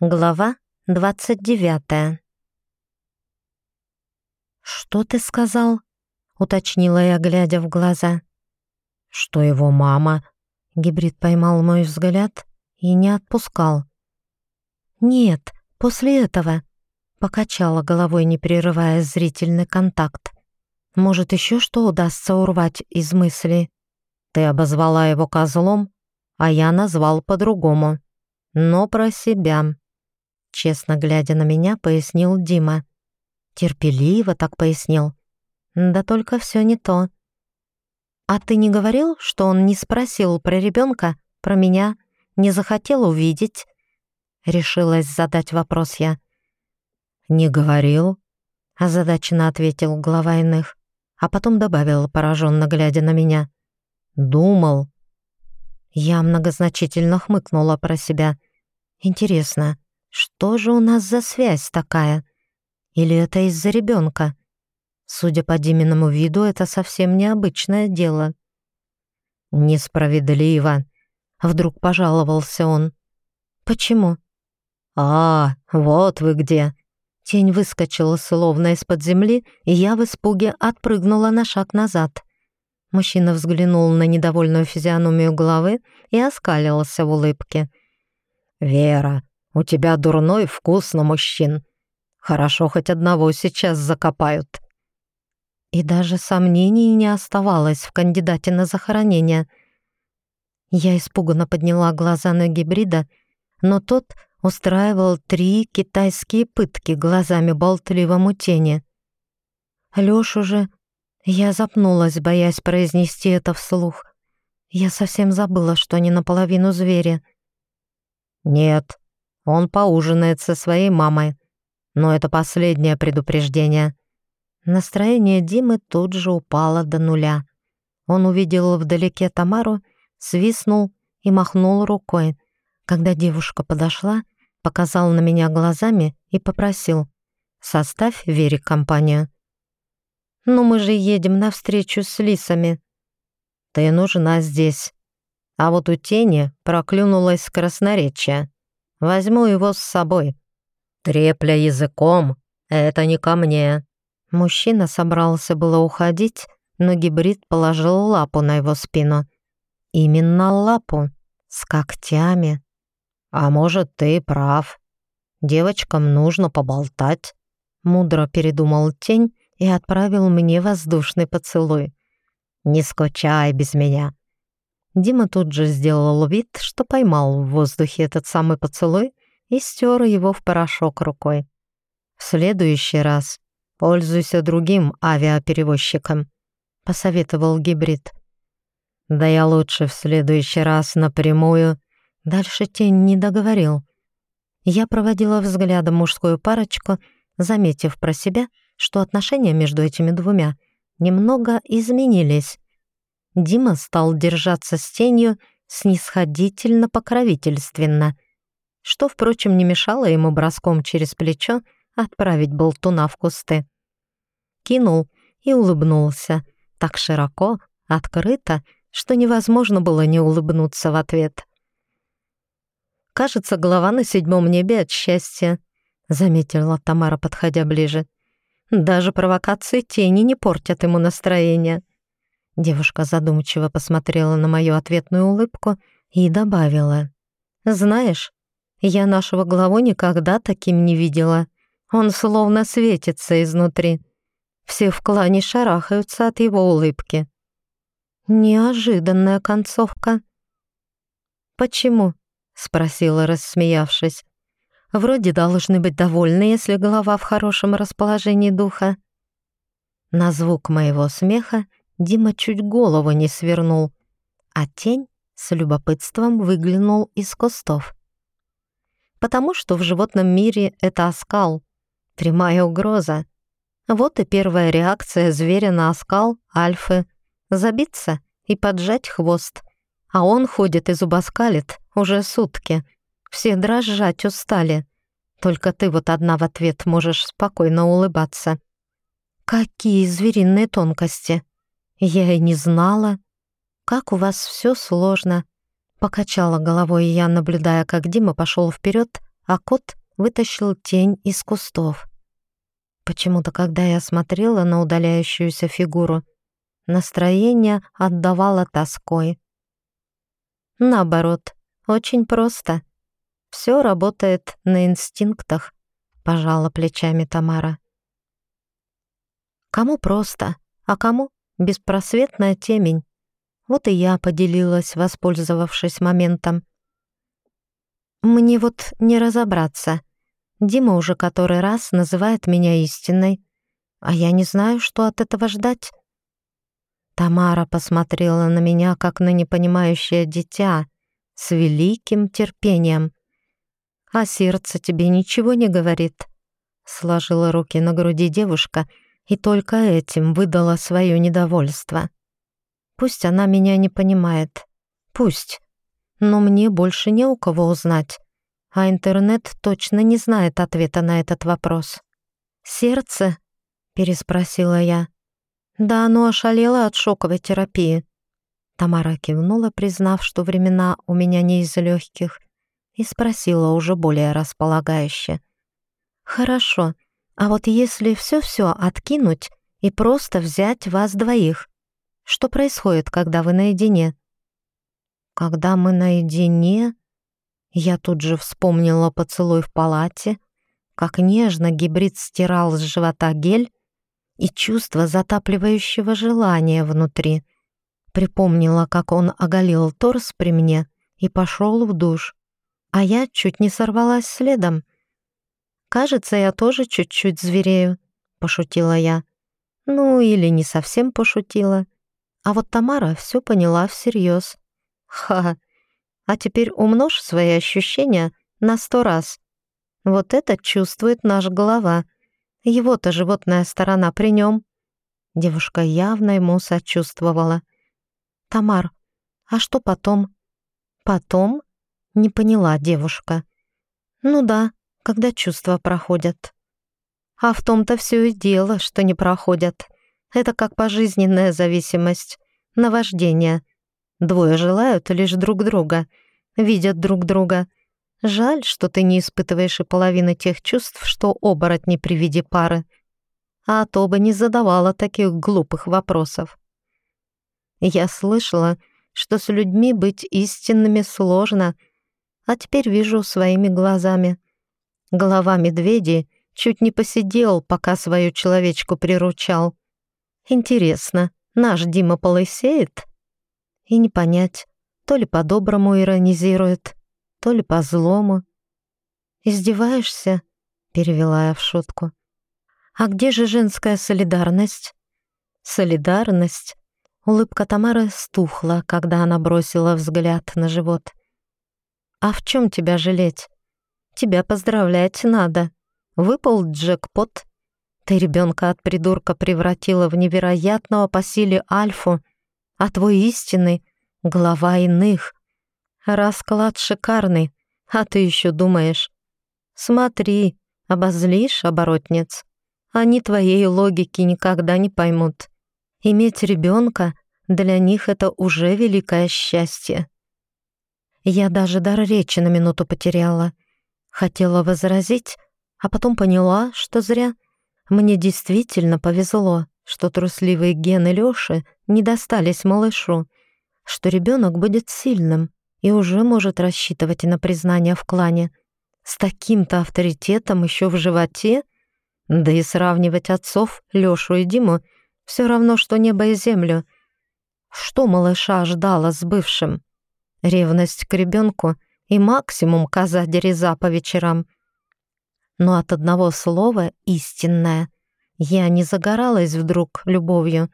Глава двадцать девятая. «Что ты сказал?» — уточнила я, глядя в глаза. «Что его мама?» — гибрид поймал мой взгляд и не отпускал. «Нет, после этого», — покачала головой, не прерывая зрительный контакт. «Может, еще что удастся урвать из мысли?» «Ты обозвала его козлом, а я назвал по-другому, но про себя». Честно глядя на меня, пояснил Дима. Терпеливо так пояснил. Да только все не то. «А ты не говорил, что он не спросил про ребенка, про меня, не захотел увидеть?» Решилась задать вопрос я. «Не говорил», — озадаченно ответил глава иных, а потом добавил, пораженно глядя на меня. «Думал». Я многозначительно хмыкнула про себя. «Интересно, что же у нас за связь такая? Или это из-за ребенка? Судя по Диминому виду, это совсем необычное дело. Несправедливо. Вдруг пожаловался он. Почему? А, вот вы где. Тень выскочила словно из-под земли, и я в испуге отпрыгнула на шаг назад. Мужчина взглянул на недовольную физиономию головы и оскалился в улыбке. «Вера, у тебя дурной вкус на мужчин. Хорошо, хоть одного сейчас закопают». И даже сомнений не оставалось в кандидате на захоронение. Я испуганно подняла глаза на гибрида, но тот устраивал три китайские пытки глазами болтливому тени. Лёшу же... Я запнулась, боясь произнести это вслух. Я совсем забыла, что они наполовину звери. «Нет, он поужинает со своей мамой. Но это последнее предупреждение. Настроение Димы тут же упало до нуля. Он увидел вдалеке Тамару, свистнул и махнул рукой. Когда девушка подошла, показал на меня глазами и попросил «Составь Вере компанию». «Ну мы же едем навстречу с лисами». «Ты нужна здесь». А вот у тени проклюнулась красноречие. Возьму его с собой. Трепля языком — это не ко мне». Мужчина собрался было уходить, но гибрид положил лапу на его спину. Именно лапу, с когтями. «А может, ты прав. Девочкам нужно поболтать», — мудро передумал тень и отправил мне воздушный поцелуй. «Не скучай без меня. Дима тут же сделал вид, что поймал в воздухе этот самый поцелуй и стер его в порошок рукой. «В следующий раз пользуйся другим авиаперевозчиком», — посоветовал гибрид. «Да я лучше в следующий раз напрямую». Дальше тень не договорил. Я проводила взглядом мужскую парочку, заметив про себя, что отношения между этими двумя немного изменились. Дима стал держаться с тенью снисходительно-покровительственно, что, впрочем, не мешало ему броском через плечо отправить болтуна в кусты. Кинул и улыбнулся, так широко, открыто, что невозможно было не улыбнуться в ответ. «Кажется, голова на седьмом небе от счастья», — заметила Тамара, подходя ближе. «Даже провокации тени не портят ему настроение». Девушка задумчиво посмотрела на мою ответную улыбку и добавила. «Знаешь, я нашего главу никогда таким не видела. Он словно светится изнутри. Все в клане шарахаются от его улыбки». Неожиданная концовка. «Почему?» — спросила, рассмеявшись. «Вроде должны быть довольны, если голова в хорошем расположении духа». На звук моего смеха Дима чуть голову не свернул, а тень с любопытством выглянул из кустов. Потому что в животном мире это оскал, прямая угроза. Вот и первая реакция зверя на оскал альфы — забиться и поджать хвост. А он ходит и зубоскалит уже сутки. Все дрожать устали. Только ты вот одна в ответ можешь спокойно улыбаться. Какие звериные тонкости! Я и не знала. Как у вас все сложно. Покачала головой я, наблюдая, как Дима пошел вперед, а кот вытащил тень из кустов. Почему-то, когда я смотрела на удаляющуюся фигуру, настроение отдавало тоской. Наоборот, очень просто. Все работает на инстинктах, пожала плечами Тамара. Кому просто, а кому беспросветная темень. Вот и я поделилась, воспользовавшись моментом. Мне вот не разобраться. Дима уже который раз называет меня истинной, а я не знаю, что от этого ждать. Тамара посмотрела на меня, как на непонимающее дитя, с великим терпением. «А сердце тебе ничего не говорит?» Сложила руки на груди девушка и только этим выдала свое недовольство. «Пусть она меня не понимает. Пусть. Но мне больше не у кого узнать. А интернет точно не знает ответа на этот вопрос». «Сердце?» — переспросила я. Да, оно ошалело от шоковой терапии. Тамара кивнула, признав, что времена у меня не из легких, и спросила уже более располагающе. «Хорошо, а вот если все-все откинуть и просто взять вас двоих, что происходит, когда вы наедине?» «Когда мы наедине...» Я тут же вспомнила поцелуй в палате, как нежно гибрид стирал с живота гель, и чувство затапливающего желания внутри. Припомнила, как он оголил торс при мне и пошел в душ, а я чуть не сорвалась следом. «Кажется, я тоже чуть-чуть зверею», — пошутила я. Ну, или не совсем пошутила. А вот Тамара все поняла всерьез. Ха, а теперь умножь свои ощущения на сто раз. Вот это чувствует наш голова — его-то животная сторона при нем. Девушка явно ему сочувствовала. «Тамар, а что потом?» «Потом?» — не поняла девушка. «Ну да, когда чувства проходят». «А в том-то все и дело, что не проходят. Это как пожизненная зависимость, наваждение. Двое желают лишь друг друга, видят друг друга, Жаль, что ты не испытываешь и половины тех чувств, что оборотни при виде пары. А то бы не задавала таких глупых вопросов. Я слышала, что с людьми быть истинными сложно, а теперь вижу своими глазами. Глава медведи чуть не посидел, пока свою человечку приручал. Интересно, наш Дима полысеет? И не понять, то ли по-доброму иронизирует, то ли по злому. «Издеваешься?» — перевела я в шутку. «А где же женская солидарность?» «Солидарность?» Улыбка Тамары стухла, когда она бросила взгляд на живот. «А в чем тебя жалеть? Тебя поздравлять надо. Выпал джекпот. Ты ребенка от придурка превратила в невероятного по силе альфу, а твой истинный — глава иных. Расклад шикарный, а ты еще думаешь. Смотри, обозлишь, оборотниц. Они твоей логики никогда не поймут. Иметь ребенка для них это уже великое счастье. Я даже дар речи на минуту потеряла. Хотела возразить, а потом поняла, что зря. Мне действительно повезло, что трусливые гены Лёши не достались малышу, что ребенок будет сильным, и уже может рассчитывать на признание в клане. С таким-то авторитетом еще в животе? Да и сравнивать отцов, Лешу и Диму, все равно, что небо и землю. Что малыша ждала с бывшим? Ревность к ребенку и максимум коза дереза по вечерам. Но от одного слова «истинное» я не загоралась вдруг любовью.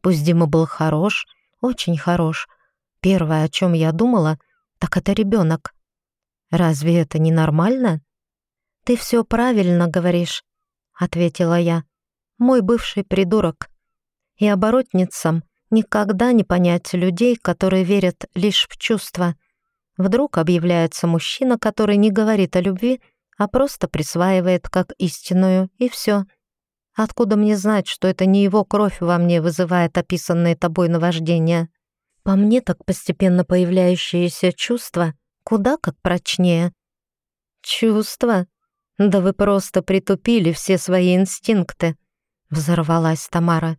Пусть Дима был хорош, очень хорош — Первое, о чем я думала, так это ребенок. Разве это не нормально? Ты все правильно говоришь, ответила я. Мой бывший придурок. И оборотницам никогда не понять людей, которые верят лишь в чувства. Вдруг объявляется мужчина, который не говорит о любви, а просто присваивает как истинную, и все. Откуда мне знать, что это не его кровь во мне вызывает описанные тобой наваждения? По мне так постепенно появляющиеся чувства куда как прочнее. Чувства? Да вы просто притупили все свои инстинкты, взорвалась Тамара.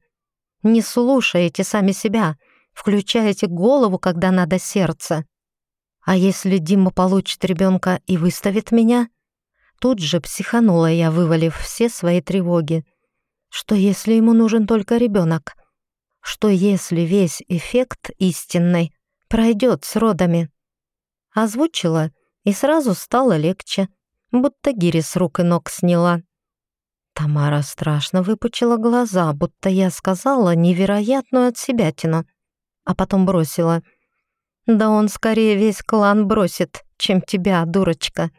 Не слушаете сами себя, включаете голову, когда надо сердце. А если Дима получит ребенка и выставит меня? Тут же психанула я, вывалив все свои тревоги. Что если ему нужен только ребенок? Что если весь эффект истинный пройдет с родами? Озвучила, и сразу стало легче, будто гири с рук и ног сняла. Тамара страшно выпучила глаза, будто я сказала невероятную от себя тяну, а потом бросила — «Да он скорее весь клан бросит, чем тебя, дурочка»,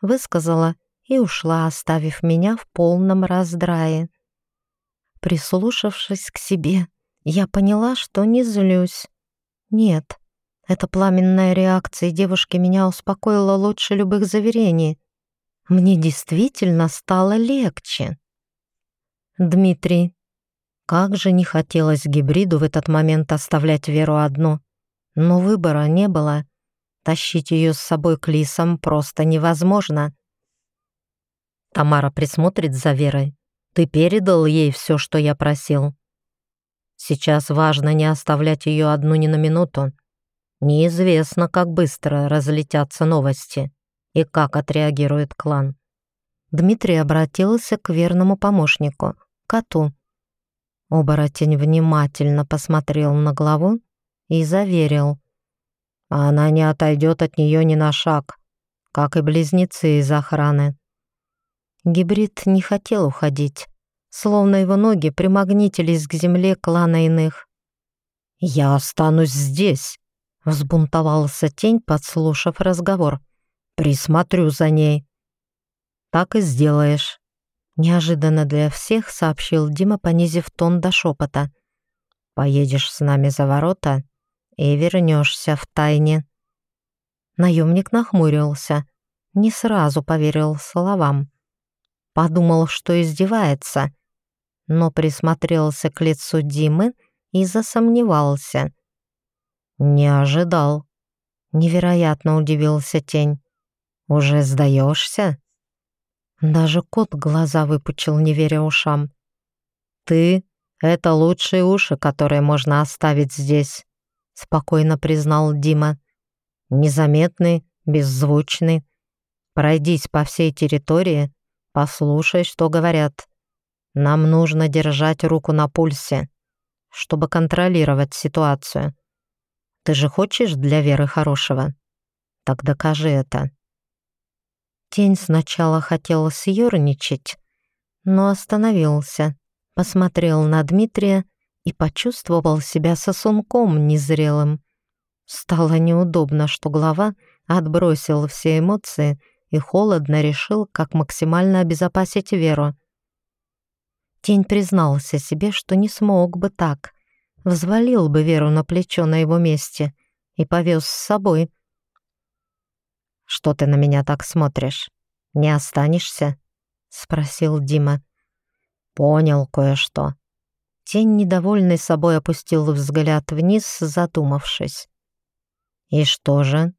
высказала и ушла, оставив меня в полном раздрае. Прислушавшись к себе, я поняла, что не злюсь. Нет, эта пламенная реакция девушки меня успокоила лучше любых заверений. Мне действительно стало легче. Дмитрий, как же не хотелось гибриду в этот момент оставлять Веру одну. Но выбора не было. Тащить ее с собой к лисам просто невозможно. Тамара присмотрит за Верой. Ты передал ей все, что я просил. Сейчас важно не оставлять ее одну ни на минуту. Неизвестно, как быстро разлетятся новости и как отреагирует клан. Дмитрий обратился к верному помощнику, коту. Оборотень внимательно посмотрел на главу и заверил. Она не отойдет от нее ни на шаг, как и близнецы из охраны. Гибрид не хотел уходить, словно его ноги примагнитились к земле клана иных. «Я останусь здесь», — взбунтовался тень, подслушав разговор. «Присмотрю за ней». «Так и сделаешь», — неожиданно для всех сообщил Дима, понизив тон до шепота. «Поедешь с нами за ворота и вернешься в тайне. Наемник нахмурился, не сразу поверил словам. Подумал, что издевается, но присмотрелся к лицу Димы и засомневался. Не ожидал. Невероятно удивился тень. «Уже сдаешься?» Даже кот глаза выпучил, не веря ушам. «Ты — это лучшие уши, которые можно оставить здесь спокойно признал Дима. Незаметный, беззвучный. Пройдись по всей территории, послушай, что говорят. Нам нужно держать руку на пульсе, чтобы контролировать ситуацию. Ты же хочешь для Веры хорошего? Так докажи это. Тень сначала хотел съерничать, но остановился, посмотрел на Дмитрия и почувствовал себя сосунком незрелым. Стало неудобно, что голова отбросил все эмоции и холодно решил, как максимально обезопасить Веру. Тень признался себе, что не смог бы так. Взвалил бы Веру на плечо на его месте и повез с собой. «Что ты на меня так смотришь? Не останешься?» — спросил Дима. «Понял кое-что. Тень, недовольный собой, опустил взгляд вниз, задумавшись. И что же?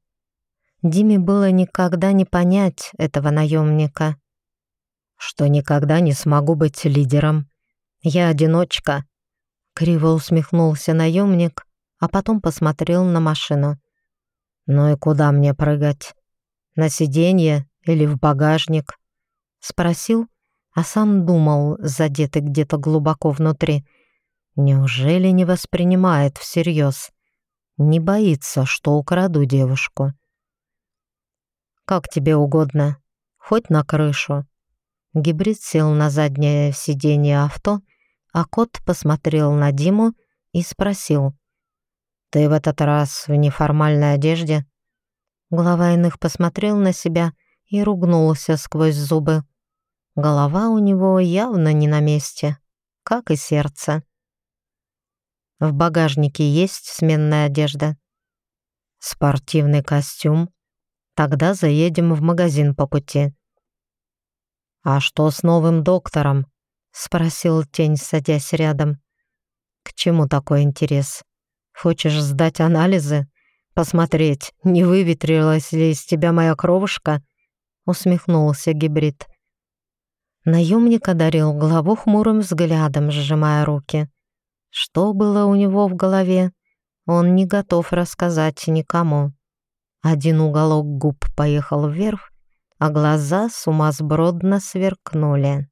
Диме было никогда не понять этого наемника. Что никогда не смогу быть лидером. Я одиночка. Криво усмехнулся наемник, а потом посмотрел на машину. «Ну и куда мне прыгать? На сиденье или в багажник?» Спросил, а сам думал, задетый где-то глубоко внутри — Неужели не воспринимает всерьез? Не боится, что украду девушку? «Как тебе угодно. Хоть на крышу». Гибрид сел на заднее сиденье авто, а кот посмотрел на Диму и спросил. «Ты в этот раз в неформальной одежде?» Глава иных посмотрел на себя и ругнулся сквозь зубы. Голова у него явно не на месте, как и сердце. В багажнике есть сменная одежда. Спортивный костюм. Тогда заедем в магазин по пути. «А что с новым доктором?» — спросил тень, садясь рядом. «К чему такой интерес? Хочешь сдать анализы? Посмотреть, не выветрилась ли из тебя моя кровушка?» усмехнулся гибрид. Наемник одарил главу хмурым взглядом, сжимая руки. Что было у него в голове, он не готов рассказать никому. Один уголок губ поехал вверх, а глаза сумасбродно сверкнули.